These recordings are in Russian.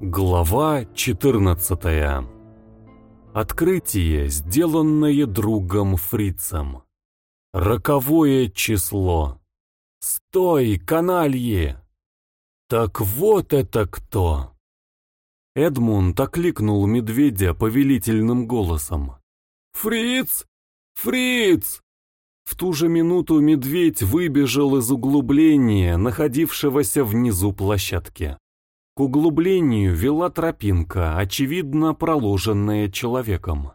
Глава 14 Открытие, сделанное другом Фрицем. Роковое число. «Стой, каналье!» «Так вот это кто!» Эдмунд окликнул медведя повелительным голосом. «Фриц! Фриц!» В ту же минуту медведь выбежал из углубления, находившегося внизу площадки. К углублению вела тропинка, очевидно проложенная человеком.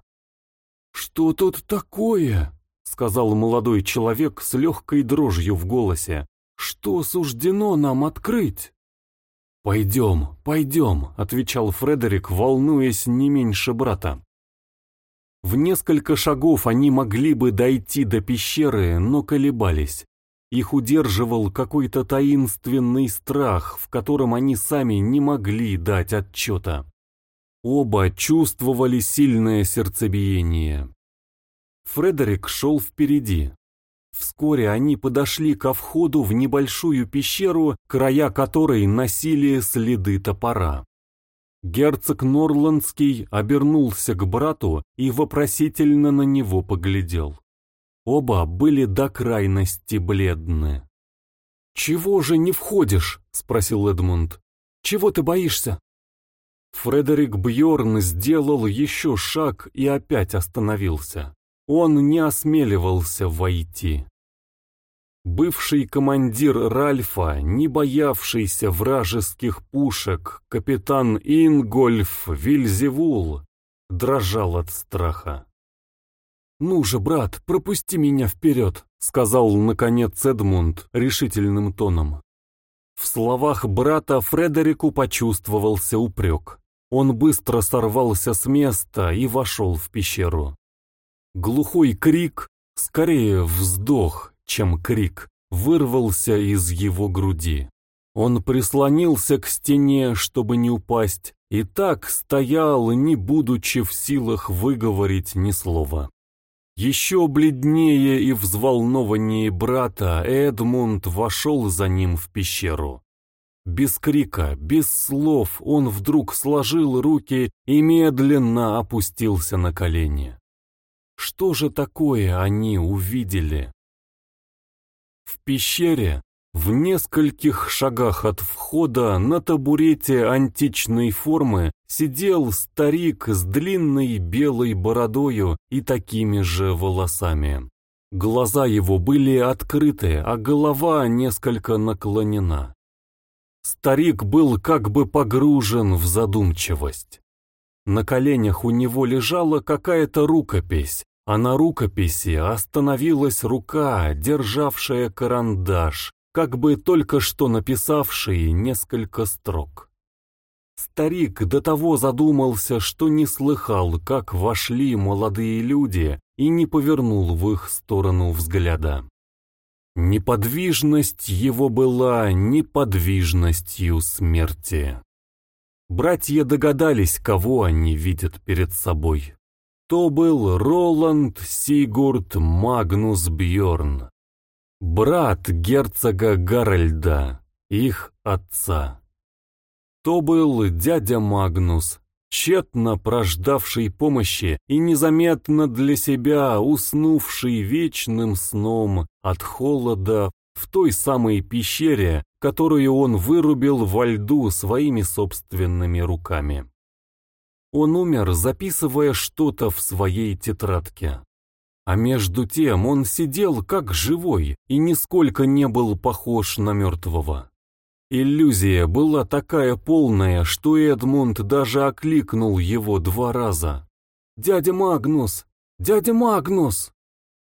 «Что тут такое?» — сказал молодой человек с легкой дрожью в голосе. «Что суждено нам открыть?» «Пойдем, пойдем», — отвечал Фредерик, волнуясь не меньше брата. В несколько шагов они могли бы дойти до пещеры, но колебались. Их удерживал какой-то таинственный страх, в котором они сами не могли дать отчета. Оба чувствовали сильное сердцебиение. Фредерик шел впереди. Вскоре они подошли ко входу в небольшую пещеру, края которой носили следы топора. Герцог Норландский обернулся к брату и вопросительно на него поглядел. Оба были до крайности бледны. «Чего же не входишь?» — спросил Эдмунд. «Чего ты боишься?» Фредерик Бьорн сделал еще шаг и опять остановился. Он не осмеливался войти. Бывший командир Ральфа, не боявшийся вражеских пушек, капитан Ингольф Вильзевул, дрожал от страха. «Ну же, брат, пропусти меня вперед», — сказал, наконец, Эдмунд решительным тоном. В словах брата Фредерику почувствовался упрек. Он быстро сорвался с места и вошел в пещеру. Глухой крик, скорее вздох, чем крик, вырвался из его груди. Он прислонился к стене, чтобы не упасть, и так стоял, не будучи в силах выговорить ни слова. Еще бледнее и взволнованнее брата Эдмунд вошел за ним в пещеру. Без крика, без слов он вдруг сложил руки и медленно опустился на колени. Что же такое они увидели? В пещере, в нескольких шагах от входа, на табурете античной формы сидел старик с длинной белой бородою и такими же волосами. Глаза его были открыты, а голова несколько наклонена. Старик был как бы погружен в задумчивость. На коленях у него лежала какая-то рукопись, а на рукописи остановилась рука, державшая карандаш, как бы только что написавший несколько строк. Старик до того задумался, что не слыхал, как вошли молодые люди, и не повернул в их сторону взгляда. Неподвижность его была неподвижностью смерти. Братья догадались, кого они видят перед собой. То был Роланд Сигурд Магнус Бьорн, брат герцога Гарольда, их отца. То был дядя Магнус, тщетно прождавший помощи и незаметно для себя уснувший вечным сном от холода в той самой пещере, которую он вырубил во льду своими собственными руками. Он умер, записывая что-то в своей тетрадке. А между тем он сидел как живой и нисколько не был похож на мертвого. Иллюзия была такая полная, что Эдмунд даже окликнул его два раза. «Дядя Магнус! Дядя Магнус!»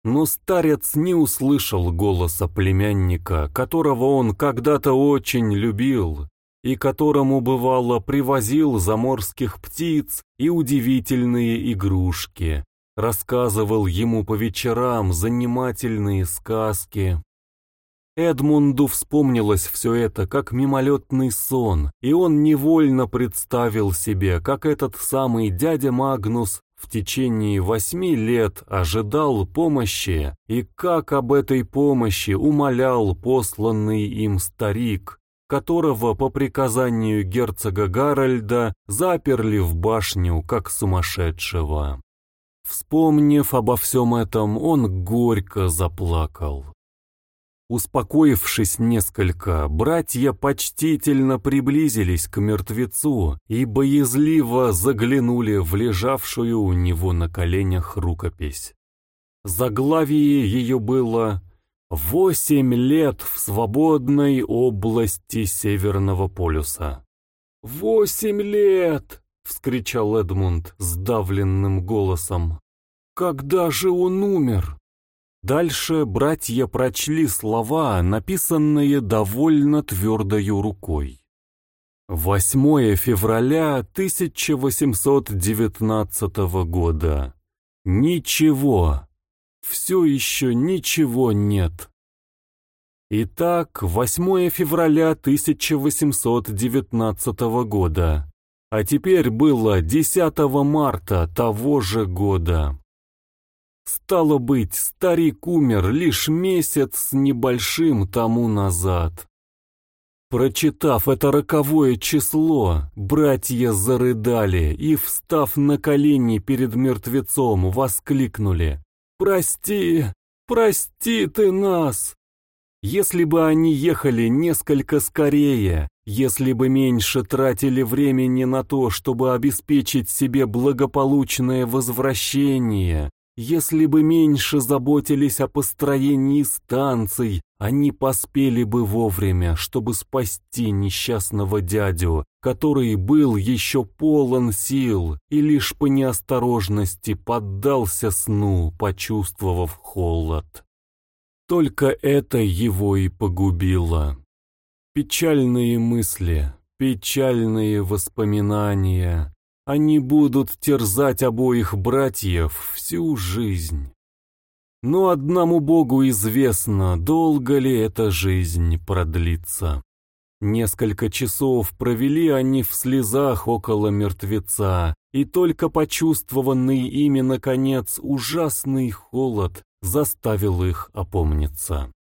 Но старец не услышал голоса племянника, которого он когда-то очень любил, и которому, бывало, привозил заморских птиц и удивительные игрушки, рассказывал ему по вечерам занимательные сказки, Эдмунду вспомнилось все это как мимолетный сон, и он невольно представил себе, как этот самый дядя Магнус в течение восьми лет ожидал помощи, и как об этой помощи умолял посланный им старик, которого по приказанию герцога Гарольда заперли в башню как сумасшедшего. Вспомнив обо всем этом, он горько заплакал. Успокоившись несколько, братья почтительно приблизились к мертвецу и боязливо заглянули в лежавшую у него на коленях рукопись. Заглавие ее было «Восемь лет в свободной области Северного полюса». «Восемь лет!» — вскричал Эдмунд сдавленным голосом. «Когда же он умер?» Дальше братья прочли слова, написанные довольно твердою рукой. 8 февраля 1819 года. Ничего. Все еще ничего нет. Итак, 8 февраля 1819 года. А теперь было 10 марта того же года. Стало быть, старик умер лишь месяц с небольшим тому назад. Прочитав это роковое число, братья зарыдали и, встав на колени перед мертвецом, воскликнули «Прости, прости ты нас!» Если бы они ехали несколько скорее, если бы меньше тратили времени на то, чтобы обеспечить себе благополучное возвращение, если бы меньше заботились о построении станций, они поспели бы вовремя, чтобы спасти несчастного дядю, который был еще полон сил и лишь по неосторожности поддался сну, почувствовав холод. Только это его и погубило. Печальные мысли, печальные воспоминания, они будут терзать обоих братьев всю жизнь. Но одному Богу известно, долго ли эта жизнь продлится. Несколько часов провели они в слезах около мертвеца, и только почувствованный ими, наконец, ужасный холод заставил их опомниться.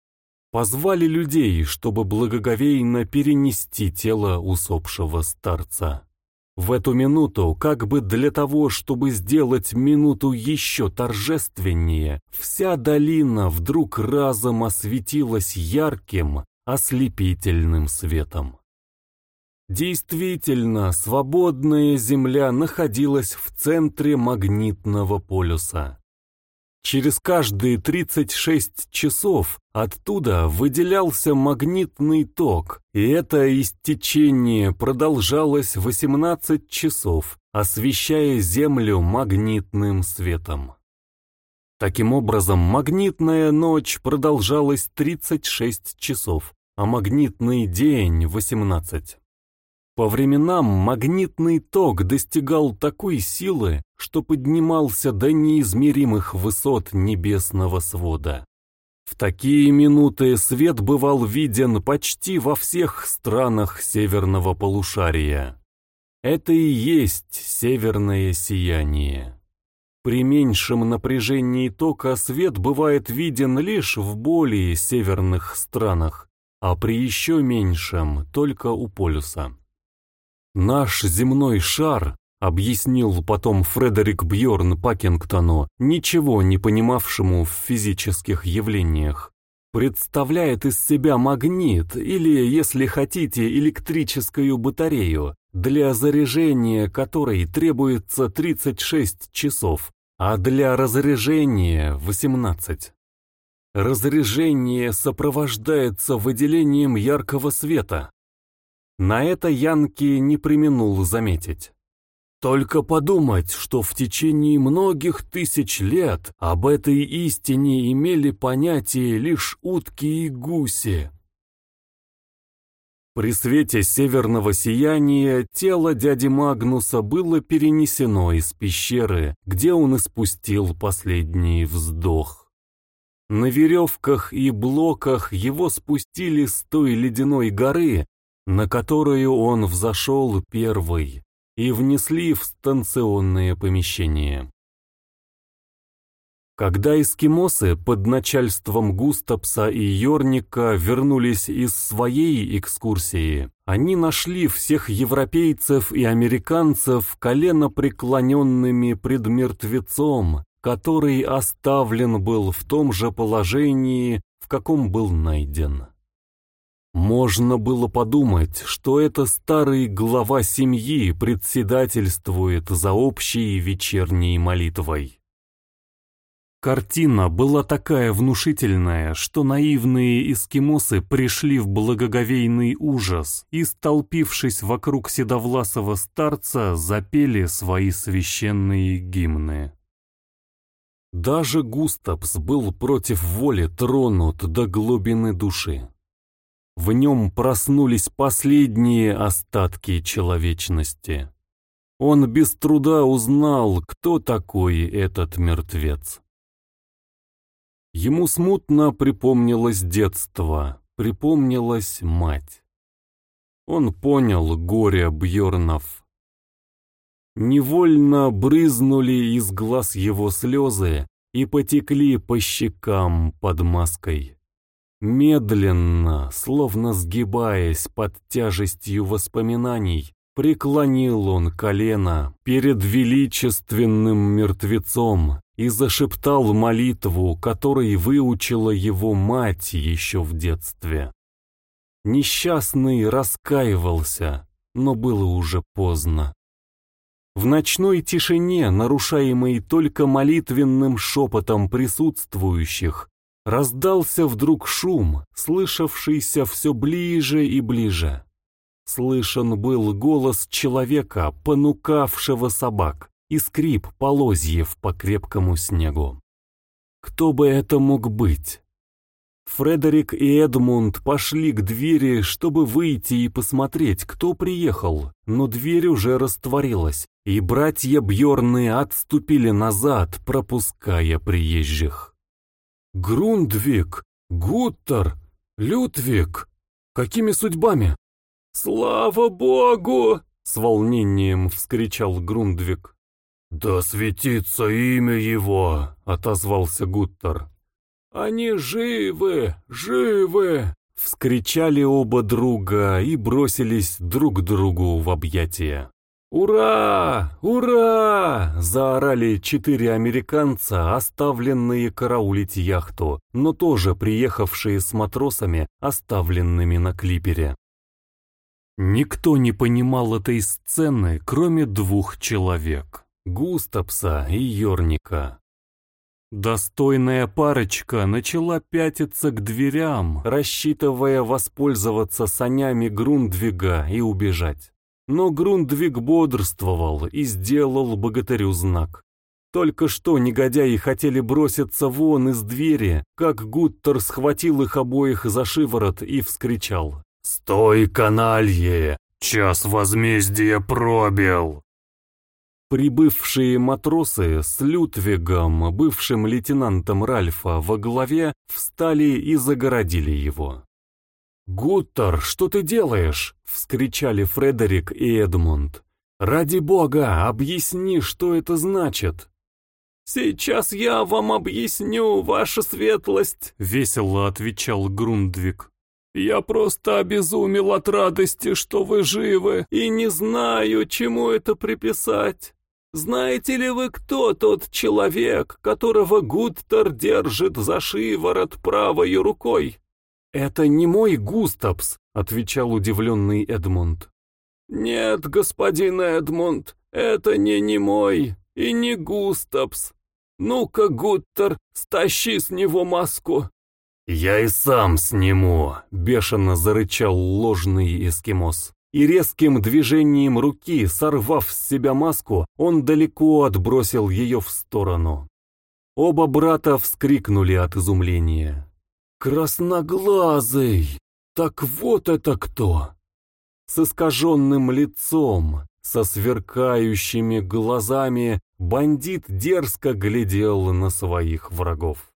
Позвали людей, чтобы благоговейно перенести тело усопшего старца. В эту минуту, как бы для того, чтобы сделать минуту еще торжественнее, вся долина вдруг разом осветилась ярким, ослепительным светом. Действительно, свободная Земля находилась в центре магнитного полюса. Через каждые 36 часов оттуда выделялся магнитный ток, и это истечение продолжалось 18 часов, освещая Землю магнитным светом. Таким образом, магнитная ночь продолжалась 36 часов, а магнитный день — 18. По временам магнитный ток достигал такой силы, что поднимался до неизмеримых высот небесного свода. В такие минуты свет бывал виден почти во всех странах северного полушария. Это и есть северное сияние. При меньшем напряжении тока свет бывает виден лишь в более северных странах, а при еще меньшем только у полюса. Наш земной шар, объяснил потом Фредерик Бьорн Пакингтону, ничего не понимавшему в физических явлениях, представляет из себя магнит или, если хотите, электрическую батарею, для заряжения которой требуется 36 часов, а для разряжения 18. Разряжение сопровождается выделением яркого света, на это Янки не применул заметить. Только подумать, что в течение многих тысяч лет об этой истине имели понятие лишь утки и гуси. При свете северного сияния тело дяди Магнуса было перенесено из пещеры, где он испустил последний вздох. На веревках и блоках его спустили с той ледяной горы, на которую он взошел первый, и внесли в станционное помещение. Когда эскимосы под начальством Густапса и Йорника вернулись из своей экскурсии, они нашли всех европейцев и американцев колено преклоненными пред мертвецом, который оставлен был в том же положении, в каком был найден. Можно было подумать, что это старый глава семьи председательствует за общей вечерней молитвой. Картина была такая внушительная, что наивные эскимосы пришли в благоговейный ужас и, столпившись вокруг седовласого старца, запели свои священные гимны. Даже Густапс был против воли тронут до глубины души. В нем проснулись последние остатки человечности. Он без труда узнал, кто такой этот мертвец. Ему смутно припомнилось детство, припомнилась мать. Он понял горе Бьорнов. Невольно брызнули из глаз его слезы и потекли по щекам под маской. Медленно, словно сгибаясь под тяжестью воспоминаний, преклонил он колено перед величественным мертвецом, и зашептал молитву, которой выучила его мать еще в детстве. Несчастный раскаивался, но было уже поздно. В ночной тишине, нарушаемой только молитвенным шепотом присутствующих, раздался вдруг шум, слышавшийся все ближе и ближе. Слышен был голос человека, понукавшего собак и скрип полозьев по крепкому снегу. Кто бы это мог быть? Фредерик и Эдмунд пошли к двери, чтобы выйти и посмотреть, кто приехал, но дверь уже растворилась, и братья Бьорны отступили назад, пропуская приезжих. «Грундвик! Гуттер! Лютвик! Какими судьбами?» «Слава Богу!» — с волнением вскричал Грундвик. «Да светится имя его!» — отозвался Гуттер. «Они живы! Живы!» — вскричали оба друга и бросились друг к другу в объятия. «Ура! Ура!» — заорали четыре американца, оставленные караулить яхту, но тоже приехавшие с матросами, оставленными на клипере. Никто не понимал этой сцены, кроме двух человек. Густапса и Йорника. Достойная парочка начала пятиться к дверям, рассчитывая воспользоваться санями Грундвига и убежать. Но Грундвиг бодрствовал и сделал богатырю знак. Только что негодяи хотели броситься вон из двери, как Гуттер схватил их обоих за шиворот и вскричал. «Стой, каналье! Час возмездия пробил!» Прибывшие матросы с Лютвигом, бывшим лейтенантом Ральфа, во главе, встали и загородили его. «Гуттер, что ты делаешь?» — вскричали Фредерик и Эдмунд. «Ради бога, объясни, что это значит!» «Сейчас я вам объясню, ваша светлость!» — весело отвечал Грундвик. «Я просто обезумел от радости, что вы живы, и не знаю, чему это приписать. Знаете ли вы, кто тот человек, которого Гуттер держит за шиворот правой рукой? Это не мой Густапс, отвечал удивленный Эдмунд. Нет, господин Эдмунд, это не не мой и не Густапс. Ну-ка, Гуттер, стащи с него маску. Я и сам сниму, бешено зарычал ложный эскимос и резким движением руки, сорвав с себя маску, он далеко отбросил ее в сторону. Оба брата вскрикнули от изумления. «Красноглазый! Так вот это кто!» С искаженным лицом, со сверкающими глазами, бандит дерзко глядел на своих врагов.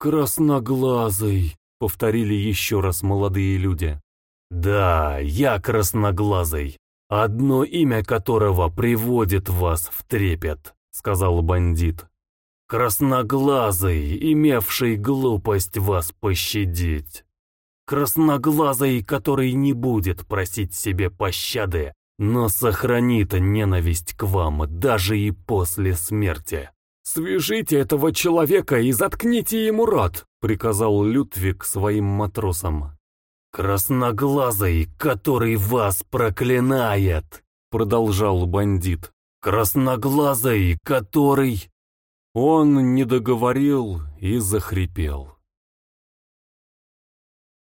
«Красноглазый!» — повторили еще раз молодые люди. «Да, я красноглазый, одно имя которого приводит вас в трепет», — сказал бандит. Красноглазый, имевший глупость вас пощадить. Красноглазый, который не будет просить себе пощады, но сохранит ненависть к вам даже и после смерти. «Свяжите этого человека и заткните ему рот», — приказал Людвиг своим матросам. «Красноглазый, который вас проклинает», — продолжал бандит. «Красноглазый, который...» Он не договорил и захрипел.